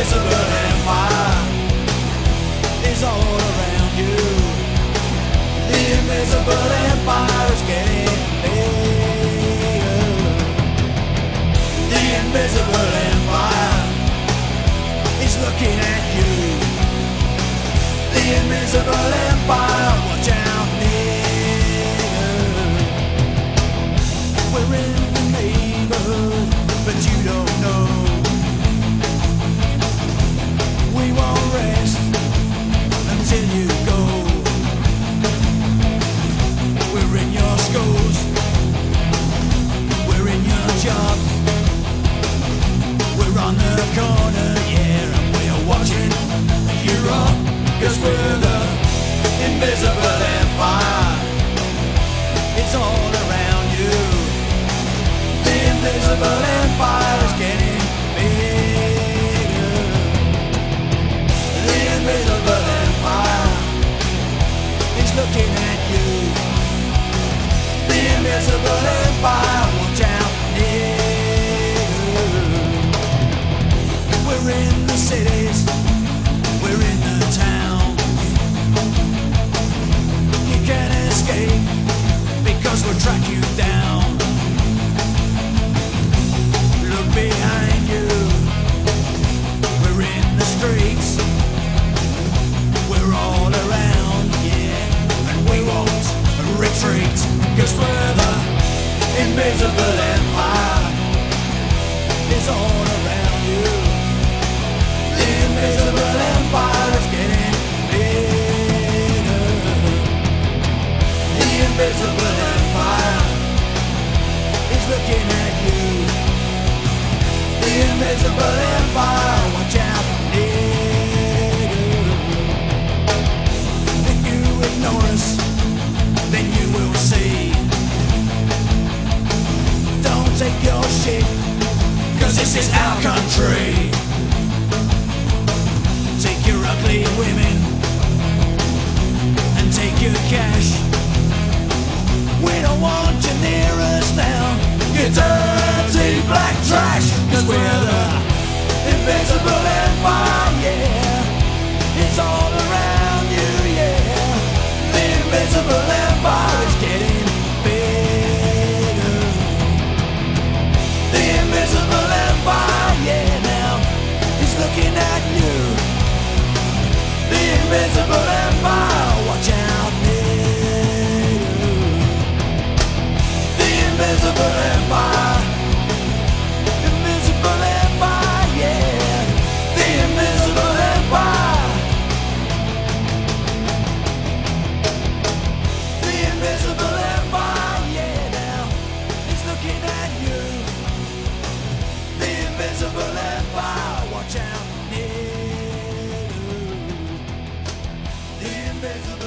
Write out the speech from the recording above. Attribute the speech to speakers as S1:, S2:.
S1: invisible empire is all around you. The invisible empire is getting bigger. The invisible empire is looking at you. The invisible empire, watch out, nigga. We're in the neighborhood, but you don't know. invisible empire. It's all around you. The invisible empire is getting bigger. The invisible empire is looking at you. The invisible empire. Streets. We're all around, yeah. And we won't retreat. Cause we're the invisible empire. It's all around you. The invisible empire is getting bigger. The invisible empire is looking at you. The invisible this is our country. Take your ugly women and take your cash. We don't want you near us now. You dirty black trash. Cause we're the at you. The invisible empire, watch out, nigga. The invisible empire. there's a